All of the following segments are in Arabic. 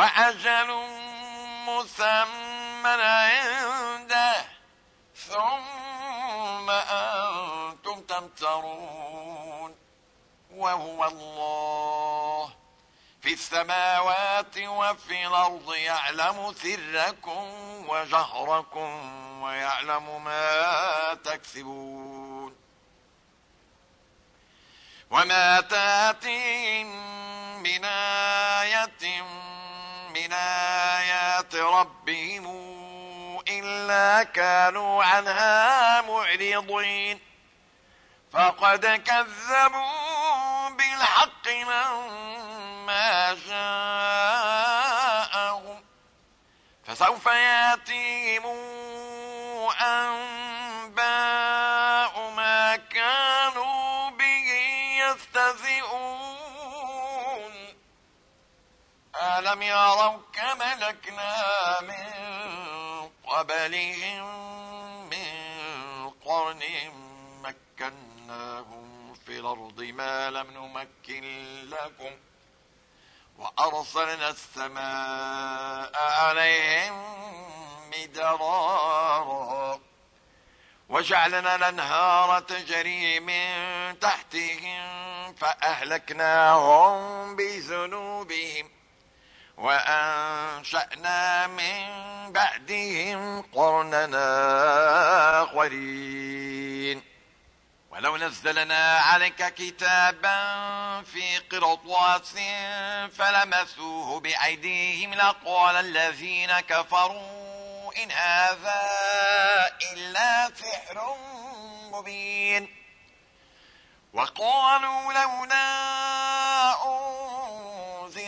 وأجل مسمى عنده ثم أنتم تمترون. وهو الله. في السماوات وفي الأرض يعلم سركم وجهركم ويعلم ما تكسبون. وما تاتين من آية ربهم إلا كانوا عنها معرضين. فقد كذبوا بالحق لما جاءهم. فسوف ياتيهم ألم يروا كما لكنا من قبلهم من قرن مكناهم في الأرض ما لم نمكن لكم وأرسلنا السماء عليهم مدرارا وجعلنا الأنهار تجري من تحتهم فأهلكناهم وأنشأنا من بعدهم قرننا آخرين. ولو نزلنا عليك كتابا في قرطاس فلمسوه بأيديهم لقال الذين كفروا إن هذا إلا سحر مبين. وقالوا لولا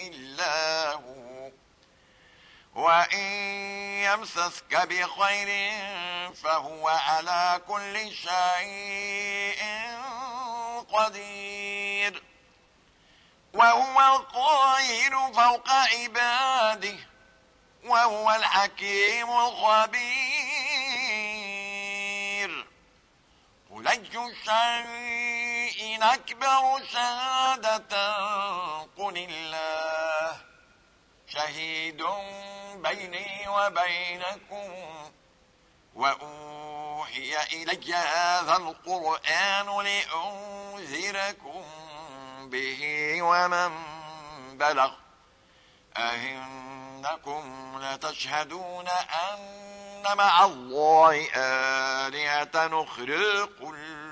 إلا هو. وإن يمسسك بخير فهو على كل شيء قدير. وهو القاهر فوق عباده وهو الحكيم الخبير. قل أي شيء أكبر شهادة. قل الله شهيد بيني وبينكم وأوحي إلي هذا القرآن لأنذركم به ومن بلغ أئنكم لتشهدون أن مع الله آلهة نخرى قل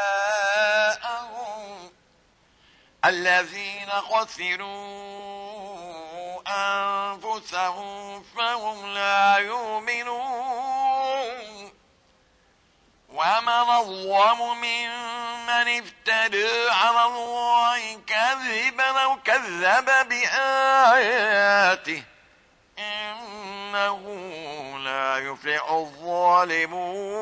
الذين خسروا أنفسهم فهم لا يؤمنون. ومن الظلم ممن افتدى على الله كذبا أو كذب بآياته إنه لا يفلح الظالمون.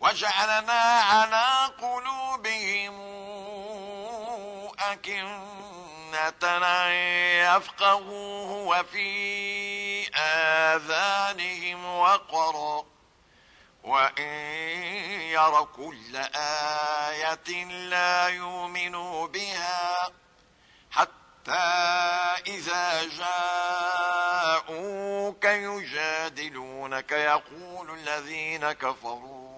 وجعلنا على قلوبهم أكنة يفقهوه وفي آذانهم وقرا وإن ير كل آية لا يؤمنوا بها حتى إذا جاءوك يجادلونك. يقول الذين كفروا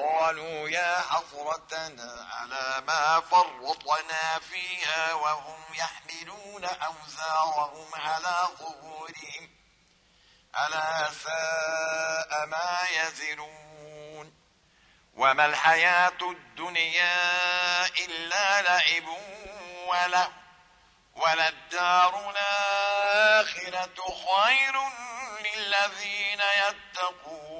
قالوا يا حضرتنا على ما فرطنا فيها وهم يحملون أوزارهم على ظهورهم. ألا ساء ما يزرون. وما الحياة الدنيا إلا لعب ولا وللدار الآخرة خير للذين يتقون.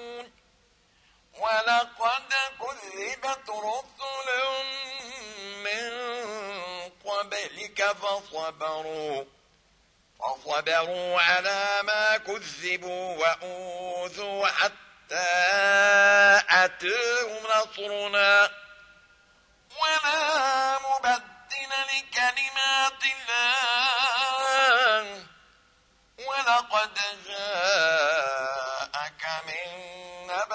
ولقد كذبت رسل من قبلك فصبروا فصبروا على ما كذبوا وأوذوا حتى أتاهم نصرنا. ولا مبدل لكلمات الله. ولقد نبأ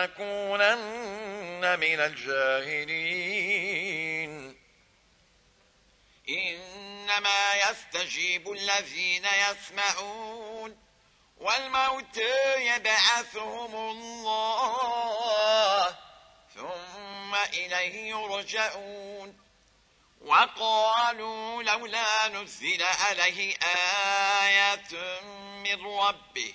فلا تكونن من الجاهلين. إنما يستجيب الذين يسمعون والموت يبعثهم الله ثم إليه يرجعون. وقالوا لولا نزل عليه آية من ربه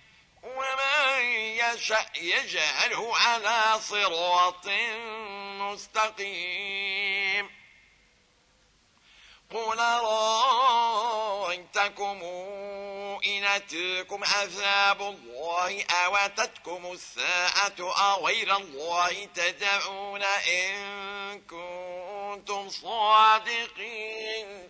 ومن يشأ يجعله على صراط مستقيم. قل رأيتكم إن أتيكم عذاب الله أو أتتكم الساعة أغير الله تدعون إن كنتم صادقين.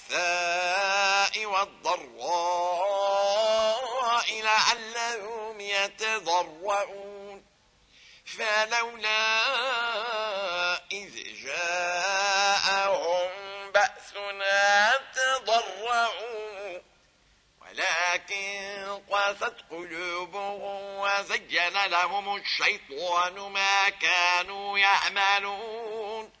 والضراء لعلهم يتضرعون. فلولا إذ جاءهم بأسنا تضرعوا. ولكن قاست قلوبهم وزين لهم الشيطان ما كانوا يعملون.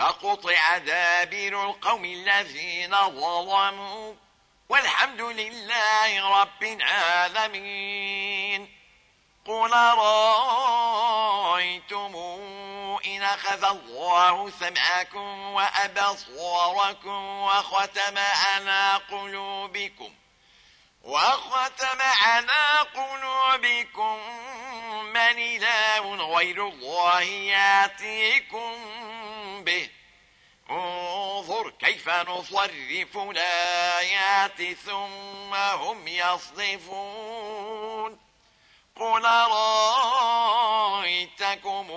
فقطع دابر القوم الذين ظلموا. والحمد لله رب العالمين. قل رأيتم إن أخذ الله سمعكم وأبصاركم وختم على قلوبكم وختم على قلوبكم من إله غير الله ياتيكم انظر كيف نصرف الآيات ثم هم يصدفون قل رأيتكم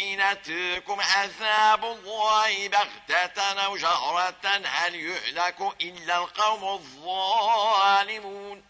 إن أتيكم عذاب الله بغتة أو جهرة؟ هل يهلك إلا القوم الظالمون؟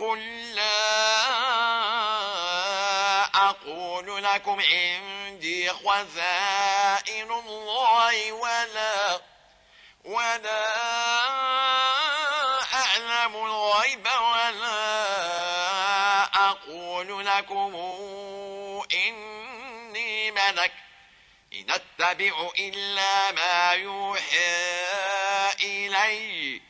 قل لا أقول لكم عندي خزائن الله ولا ولا أعلم الغيب ولا أقول لكم إني ملك إن أتبع إلا ما يوحى إلي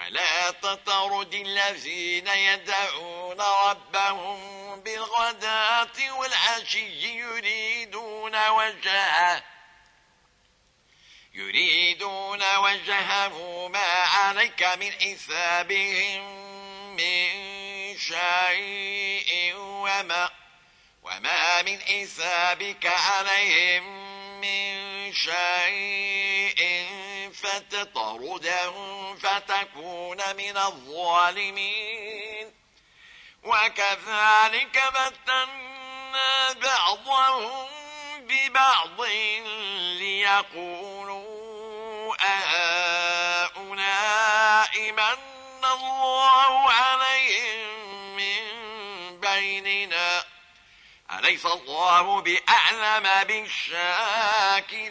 ولا تطرد الذين يدعون ربهم بالغداة والعشي يريدون وجهه يريدون وجهه ما عليك من حسابهم من شيء وما وما من حسابك عليهم من شيء. فتطردهم فتكون من الظالمين. وكذلك فتنا بعضهم ببعض ليقولوا أهؤلاء من الله عليهم بيننا؟ أليس الله بأعلم بالشاكرين؟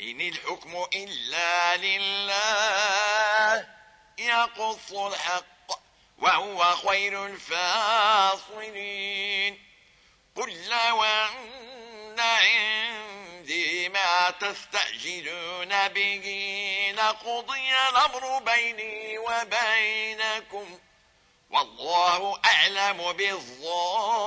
إن الحكم إلا لله يقص الحق وهو خير الفاصلين. قل لو أن عندي ما تستعجلون به لقضي الأمر بيني وبينكم والله أعلم بالظالمين.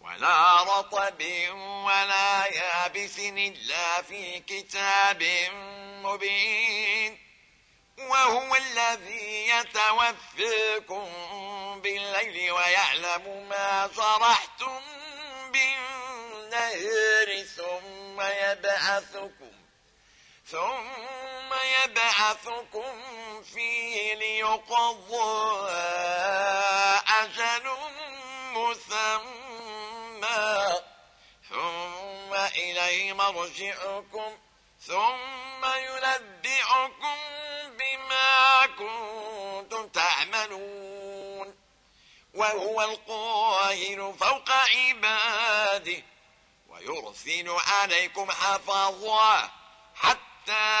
ولا رطب ولا يابس إلا في كتاب مبين. وهو الذي يتوفيكم بالليل ويعلم ما صرحتم بالنهر ثم يبعثكم ثم يبعثكم فيه ليقضى أجل مسمى. ثم إليه مرجعكم ثم ينبئكم بما كنتم تعملون. وهو القاهر فوق عباده ويرسل عليكم حفظا حتى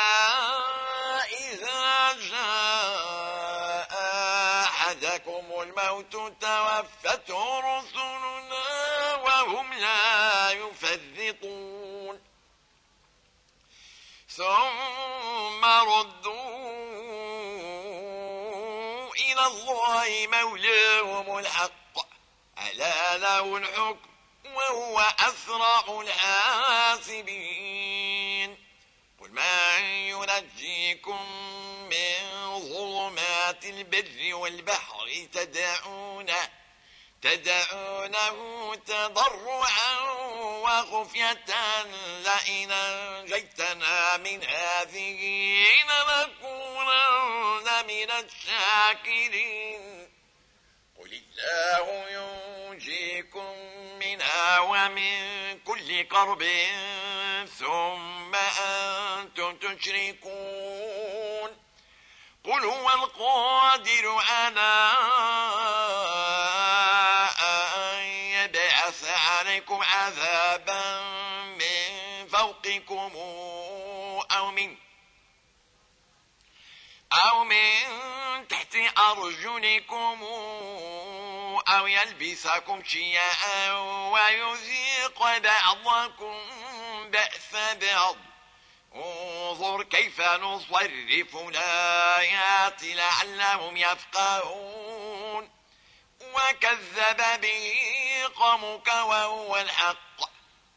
إذا جاء أحدكم الموت توفته رسلنا وهم لا يفرطون. ثم ردوا إلى الله مولاهم الحق. ألا له الحكم وهو أسرع الحاسبين. قل من ينجيكم من ظلمات البر والبحر تدعونه تدعونه تضرعا وخفية لئن أنجيتنا من هذه لنكونن من الشاكرين. قل الله ينجيكم منها ومن كل كرب ثم أنتم تشركون. قل هو القادر على فوقكم أو من أو من تحت أرجلكم أو يلبسكم شيئا ويذيق بعضكم بأس بعض. انظر كيف نصرف الآيات لعلهم يفقهون. وكذب به قومك وهو الحق.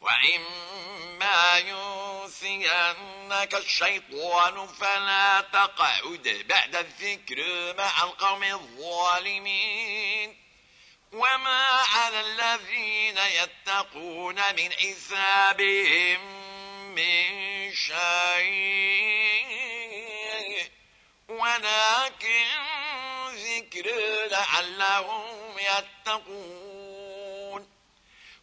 وإما ينسينك الشيطان فلا تقعد بعد الذكر مع القوم الظالمين وما على الذين يتقون من حسابهم من شيء ولكن ذكر لعلهم يتقون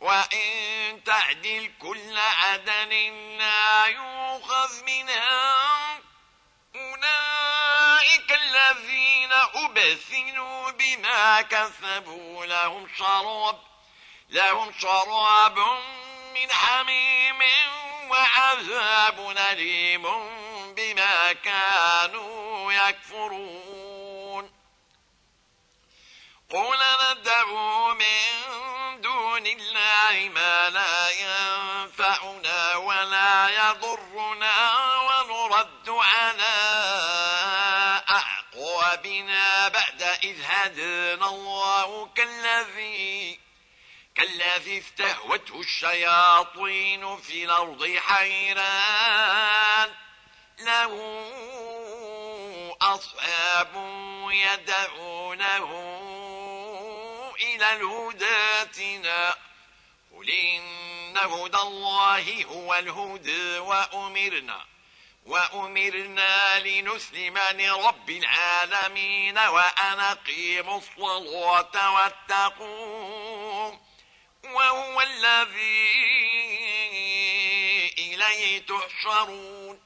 وإن تعدل كل عدل لا يوخذ منها. أولئك الذين ليستبثلوا بما كسبوا. لهم شراب لهم شراب من حميم وعذاب أليم بما كانوا يكفرون. قل ندعو من دون الله ما لا ينفعنا ولا يضرنا ونرد على أعقابنا بعد إذ هدنا الله كالذي كالذي استهوته الشياطين في الأرض حيران. له أصحاب يدعونه إلى الهداتنا قل إن هدى الله هو الهدى وأمرنا. وأمرنا لنسلم لرب العالمين وأن أقيموا الصلاة واتقوه. وهو الذي إليه تحشرون.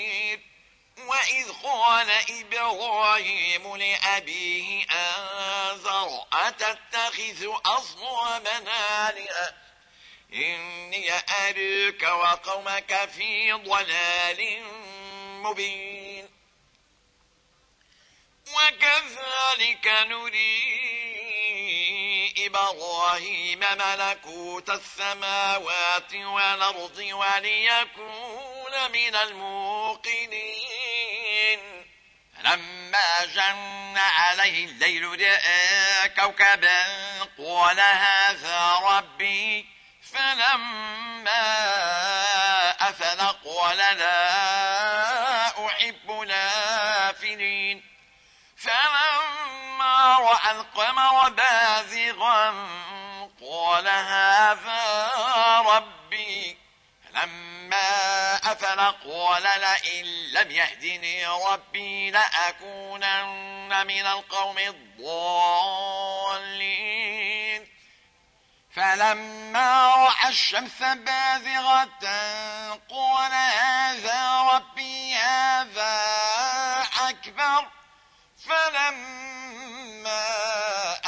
وإذ قال إبراهيم لأبيه آذر أتتخذ أصنامنا آلهة إني أريك وقومك في ضلال مبين. وكذلك نريد إبراهيم ملكوت السماوات والأرض وليكون من الموقنين. لما جن عليه الليل رأى كوكبا قال هذا ربي فلما أفل قال لا أحب نافلين. فلما رأى القمر بازغا قال هذا ربي. فلما أفل قال لئن لم يهدني ربي لأكونن من القوم الضالين. فلما رأى الشمس بازغة قال هذا ربي هذا أكبر. فلما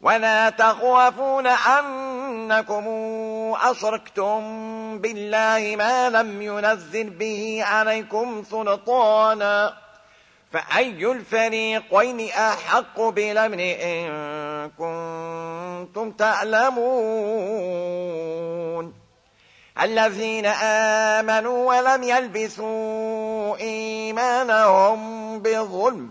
ولا تخافون أنكم أشركتم بالله ما لم ينزل به عليكم سلطانا فأي الفريقين أحق بالأمن إن كنتم تعلمون الذين آمنوا ولم يلبسوا إيمانهم بظلم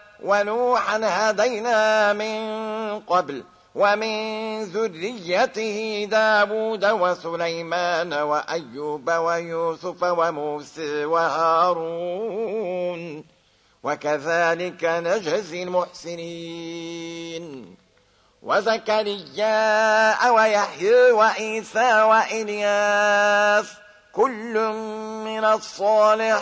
ونوحا هدينا من قبل ومن ذريته داود وسليمان وأيوب ويوسف وموسى وهارون. وكذلك نجزي المحسنين. وزكريا ويحيى وعيسى وإلياس كل من الصالحين.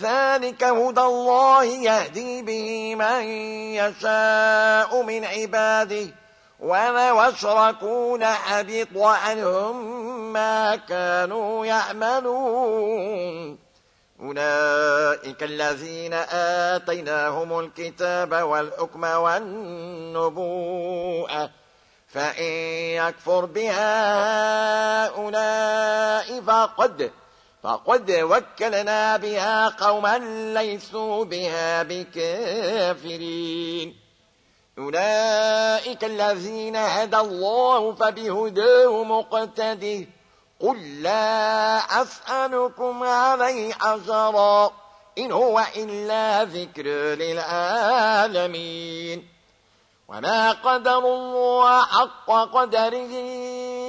ذلك هدى الله يهدي به من يشاء من عباده. ولو اشركوا لحبط عنهم ما كانوا يعملون. أولئك الذين آتيناهم الكتاب والحكم والنبوءة فإن يكفر بها هؤلاء فقد فقد وكلنا بها قوما ليسوا بها بكافرين أولئك الذين هدى الله فبهداه مقتده قل لا أسألكم عليه أجرا إن هو إلا ذكر للعالمين وما قدر الله حق قدره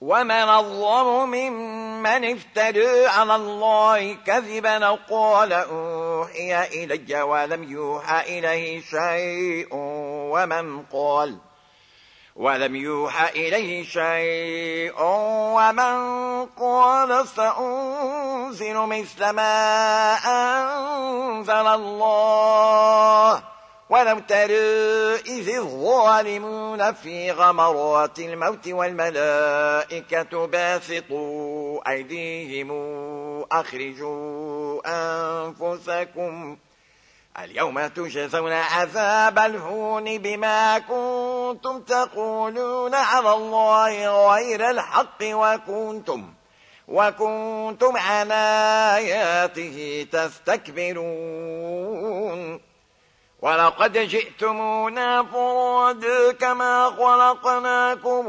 ومن الظلم ممن افترى على الله كذبا قال أوحي إلي ولم يوحى إليه شيء ومن قال ولم يوحى إليه شيء ومن قال سأنزل مثل ما أنزل الله ولو ترى إذ الظالمون في غمرات الموت والملائكة باسطوا أيديهم أخرجوا أنفسكم اليوم تجزون عذاب الهون بما كنتم تقولون على الله غير الحق وكنتم وكنتم عن آياته تستكبرون ولقد جئتمونا فراد كما خلقناكم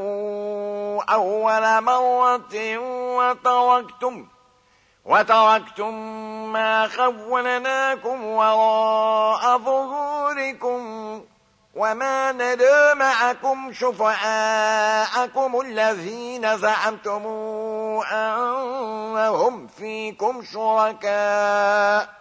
أول مرة وتركتم وتركتم ما خولناكم وراء ظهوركم وما ندى معكم شفعاءكم الذين زعمتم أنهم فيكم شركاء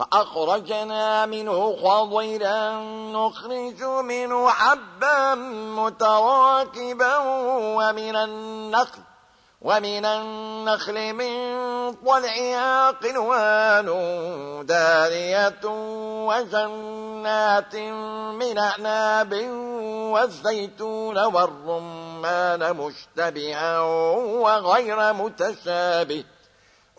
فأخرجنا منه خضرا نخرج منه حبا متراكبا ومن النخل ومن النخل من طلعها قنوان دارية وجنات من أعناب والزيتون والرمان مشتبها وغير متشابه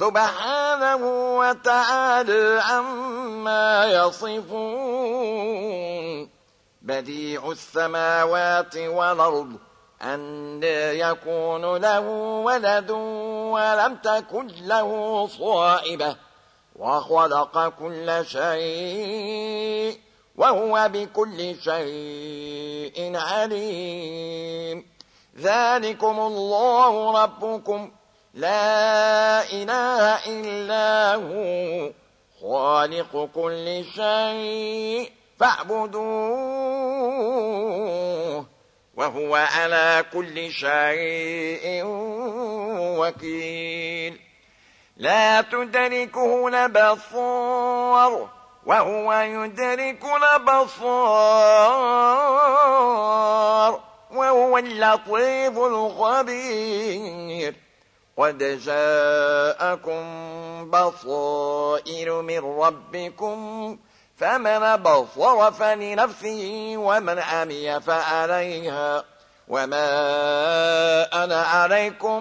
سبحانه وتعالى عما يصفون. بديع السماوات والأرض أن يكون له ولد ولم تكن له صائبة وخلق كل شيء وهو بكل شيء عليم. ذلكم الله ربكم. لا إله إلا هو خالق كل شيء فاعبدوه وهو على كل شيء وكيل. لا تدركه البصار وهو يدرك البصار وهو اللطيف الخبير. قد جاءكم بصائر من ربكم فمن بصر فلنفسه ومن عمي فعليها وما أنا عليكم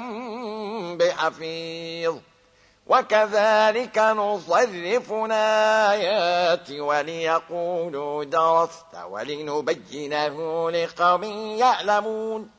بحفيظ وكذلك نصرف الآيات وليقولوا درست ولنبينه لقوم يعلمون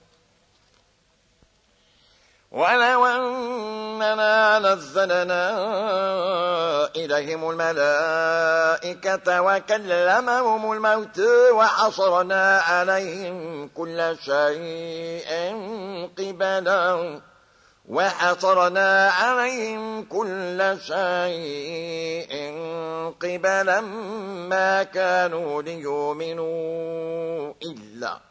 ولو أننا نزلنا إليهم الملائكة وكلمهم الموت وحصرنا عليهم كل شيء قبلا وحصرنا عليهم كل شيء قبلا ما كانوا ليؤمنوا إلا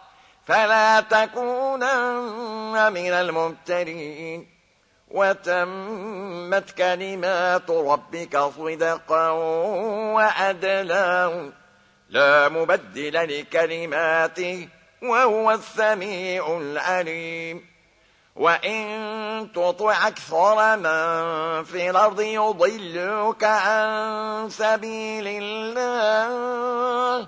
فلا تكونن من الممترين وتمت كلمات ربك صدقا وعدلا لا مبدل لكلماته وهو السميع العليم. وإن تطع أكثر من في الأرض يضلك عن سبيل الله.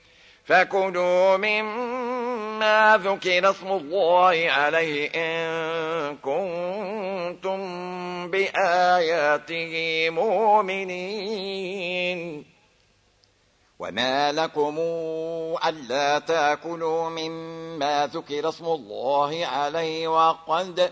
فكلوا مما ذكر اسم الله عليه إن كنتم بآياته مؤمنين. وما لكم ألا تأكلوا مما ذكر اسم الله عليه وقد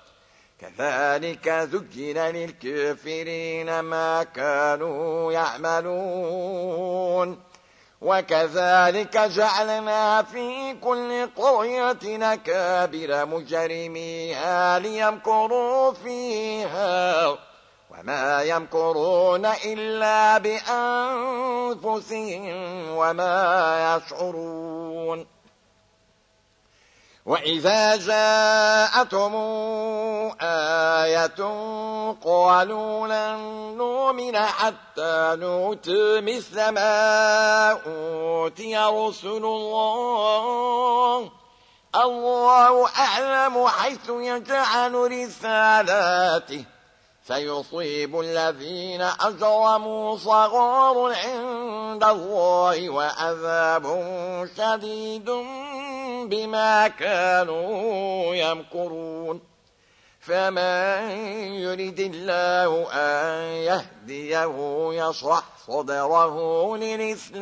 كذلك زجن للكافرين ما كانوا يعملون. وكذلك جعلنا في كل قرية نكابر مجرميها ليمكروا فيها. وما يمكرون إلا بأنفسهم وما يشعرون. وإذا جاءتهم آية قالوا لن نؤمن حتى نؤتي مثل ما أوتي رسل الله الله أعلم حيث يجعل رسالاته فيصيب الذين أجرموا صغار عند الله وعذاب شديد بما كانوا يمكرون. فمن يرد الله أن يهديه يشرح صدره للإسلام.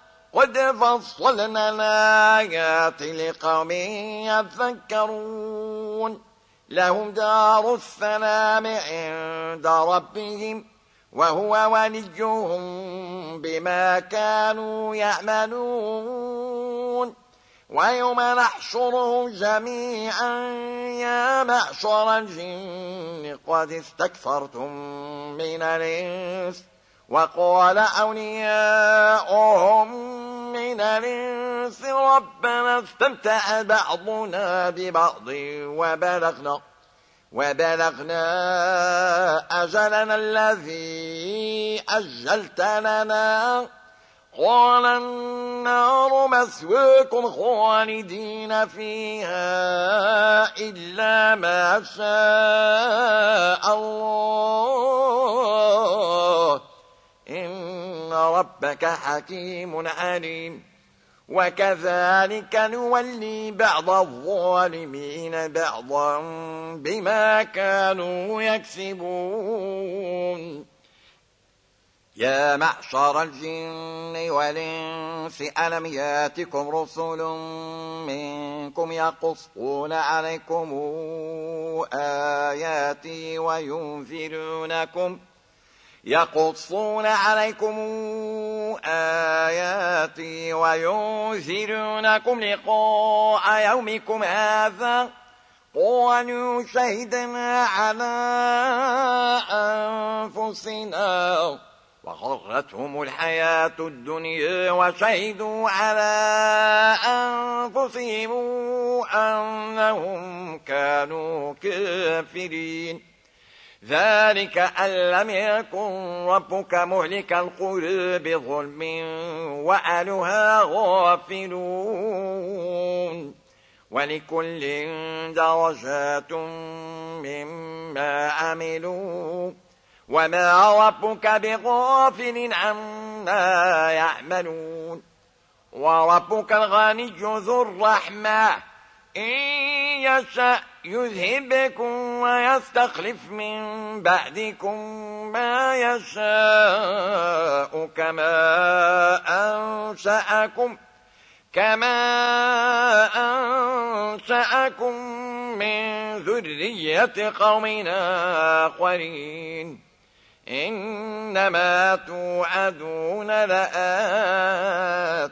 قد فصلنا الآيات لقوم يذكرون. لهم دار السلام عند ربهم وهو وليهم بما كانوا يعملون. ويوم نحشرهم جميعا يا معشر الجن قد استكثرتم من الإنس وقال أولياؤهم من الإنس ربنا استمتع بعضنا ببعض وبلغنا وبلغنا أجلنا الذي أجلت لنا. قال النار مسواكم خالدين فيها إلا ما شاء الله. إن ربك حكيم عليم. وكذلك نولي بعض الظالمين بعضا بما كانوا يكسبون. يا معشر الجن والإنس ألم يأتكم رسل منكم يقصون عليكم آياتي وينذرونكم ۖ يقصون عليكم آياتي وينذرونكم لقاء يومكم هذا. قالوا شهدنا على أنفسنا وغرتهم الحياة الدنيا وشهدوا على أنفسهم أنهم كانوا كافرين. ذلك أن لم يكن ربك مهلك القرى بظلم وأهلها غافلون. ولكل درجات مما عملوا. وما ربك بغافل عما يعملون. وربك الغني ذو الرحمة. إن يشأ يذهبكم ويستخلف من بعدكم ما يشاء كما أنشأكم كما أنشأكم من ذرية قومنا آخرين إنما توعدون لآت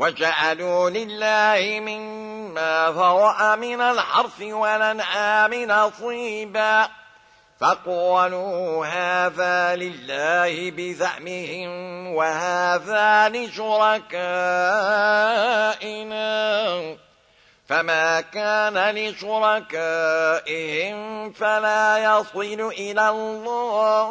وجعلوا لله مما ذرأ من الحرث والأنعام نصيبا فقالوا هذا لله بزعمهم وهذا لشركائنا. فما كان لشركائهم فلا يصل إلى الله.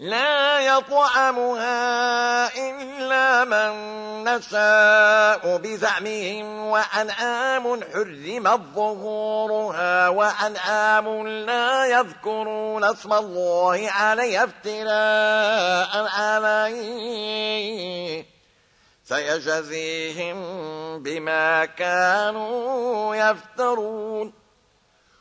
لا يطعمها إلا من نشاء بزعمهم وأنعام حرم ظهورها وأنعام لا يذكرون اسم الله علي افتراء عليه. سيجزيهم بما كانوا يفترون.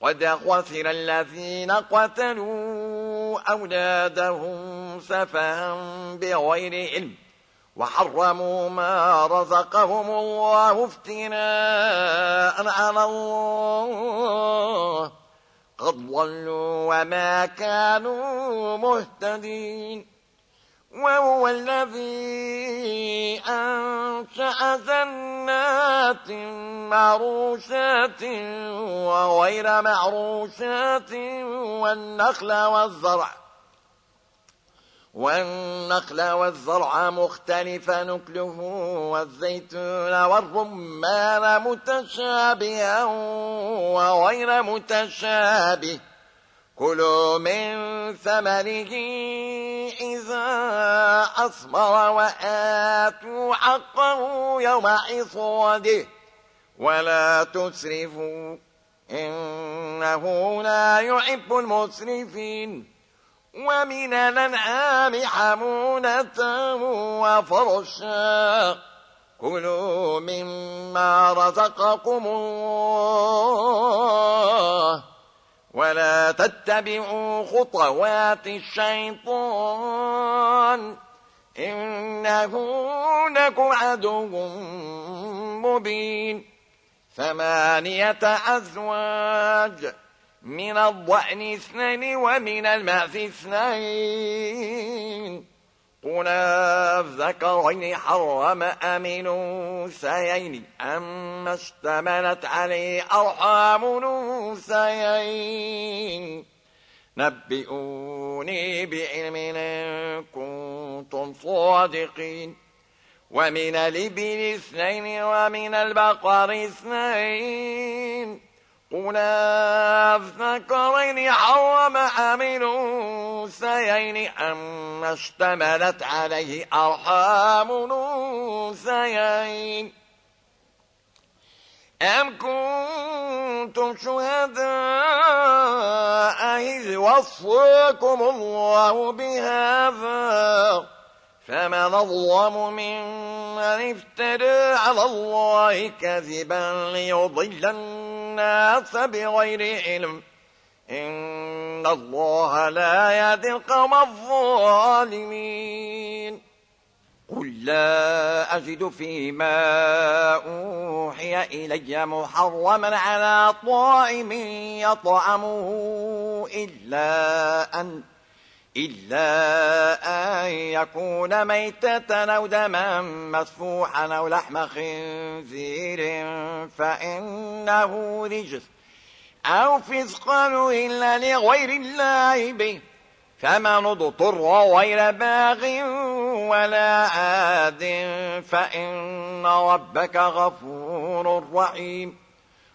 قد خسر الذين قتلوا أولادهم سفها بغير علم وحرموا ما رزقهم الله افتناء على الله قد ضلوا وما كانوا مهتدين وهو الذي أنشأ جنات معروشات وغير معروشات والنخل والزرع والنخل والزرع مختلف نكله والزيتون والرمان متشابها وغير متشابه كلوا من ثمره إذا أصبر وآتوا حقه يوم حصاده ولا تسرفوا إنه لا يحب المسرفين. ومن الأنعام حمونة وفرشا. كلوا مما رزقكم الله. ولا تتبعوا خطوات الشيطان إنه لكم عدو مبين ثمانية أزواج من الضأن اثنين ومن المعز اثنين قل الذكرين حرم أمن سيين أما اشتملت عليه أرحام نوسيين نبئوني بعلم إن كنتم صادقين. ومن الإبل اثنين ومن البقر اثنين. قل الذكرين حرم أمن الأنثيين أما اشتملت عليه أرحام الأنثيين أم كنتم شهداء إذ وصيكم الله بهذا فمن الظلم ممن افترى على الله كذبا ليضل الناس بغير علم. إن الله لا يهدي القوم الظالمين. قل لا أجد فيما أوحي إلي محرما على طائم يطعمه إلا أن إلا أن يكون ميتة أو دما مسفوحا أو لحم خنزير فإنه رجس أو فسقا إلا لغير الله به فمن اضطر غير باغ ولا عاد فإن ربك غفور رحيم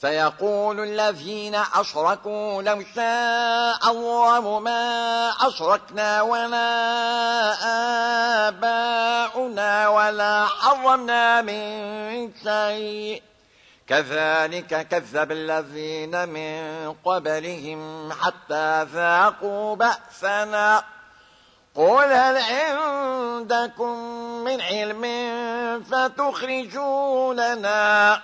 سيقول الذين أشركوا لو شاء الله ما أشركنا ولا آباؤنا ولا حرمنا من شيء. كذلك كذب الذين من قبلهم حتى ذاقوا بأسنا. قل هل عندكم من علم فتخرجوا لنا؟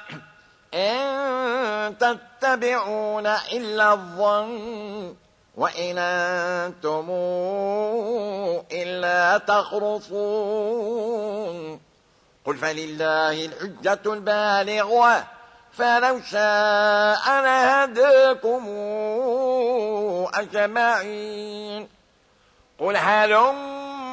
إن تتبعون إلا الظن وإن أنتم إلا تخرصون. قل فلله الحجة البالغة فلو شاء لهديكم أجمعين. قل هلم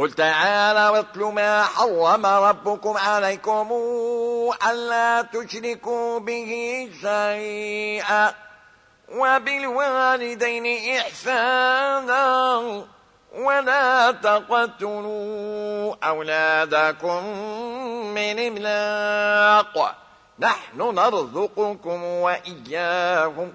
قل تعالى واتل ما حرم ربكم عليكم ألا تشركوا به شيئا وبالوالدين إحسانا ولا تقتلوا أولادكم من إملاق. نحن نرزقكم وإياهم.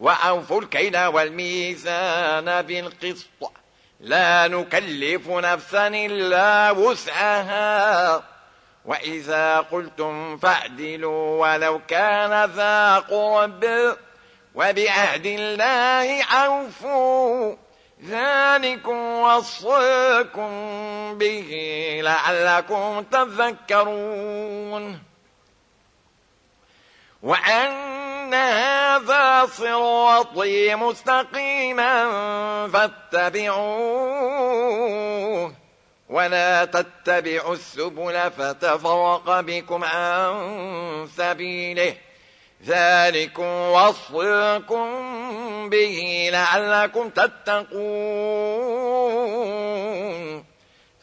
وأوفوا الكيل والميزان بالقسط. لا نكلف نفسا إلا وسعها. وإذا قلتم فاعدلوا ولو كان ذا قرب وبعهد الله أوفوا ذلكم وصيكم به لعلكم تذكرون. وأن هذا صراطي مستقيما فاتبعوه ولا تتبعوا السبل فتفرق بكم عن سبيله ذلكم وصيكم به لعلكم تتقون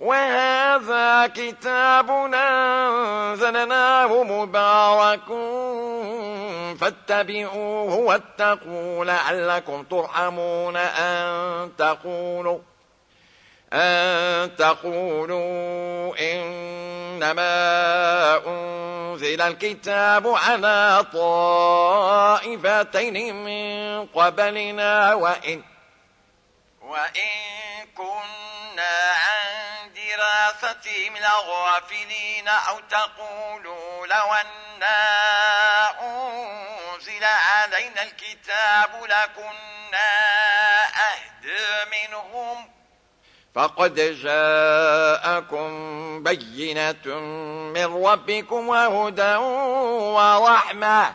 وهذا كتاب أنزلناه مبارك. فاتبعوه واتقوا لعلكم ترحمون. أن تقولوا أن تقولوا إنما أنزل الكتاب على طائفتين من قبلنا وإن وإن كنا عن دراستهم لغافلين أو تقولوا لو أنا أنزل علينا الكتاب لكنا أهدى منهم. فقد جاءكم بينة من ربكم وهدى ورحمة.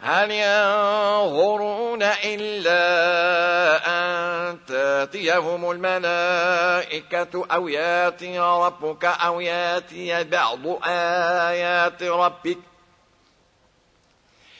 هل ينظرون إلا أن تأتيهم الملائكة أو يأتي ربك أو يأتي بعض آيات ربك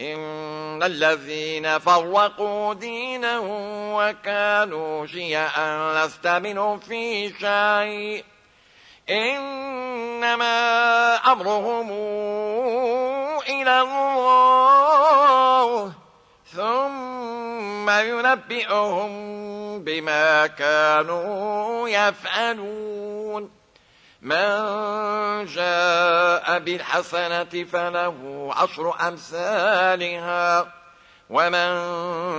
إن الذين فرقوا دينهم وكانوا شيئا لست منهم في شيء إنما أمرهم إلى الله ثم ينبئهم بما كانوا يفعلون من جاء بالحسنة فله عشر أمثالها ومن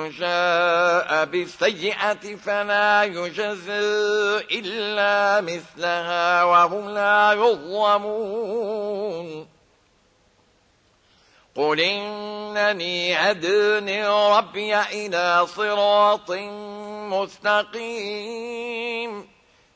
جاء بالسيئة فلا يجزى إلا مثلها وهم لا يظلمون. قل إنني عدني ربي إلى صراط مستقيم.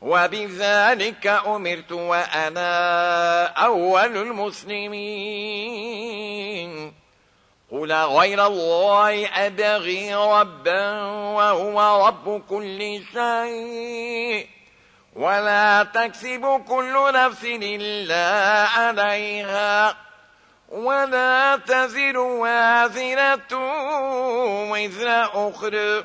وبذلك أمرت وأنا أول المسلمين. قل غير الله أبغي ربا وهو رب كل شيء. ولا تكسب كل نفس إلا عليها. ولا تزر وازرة وزر أخرى.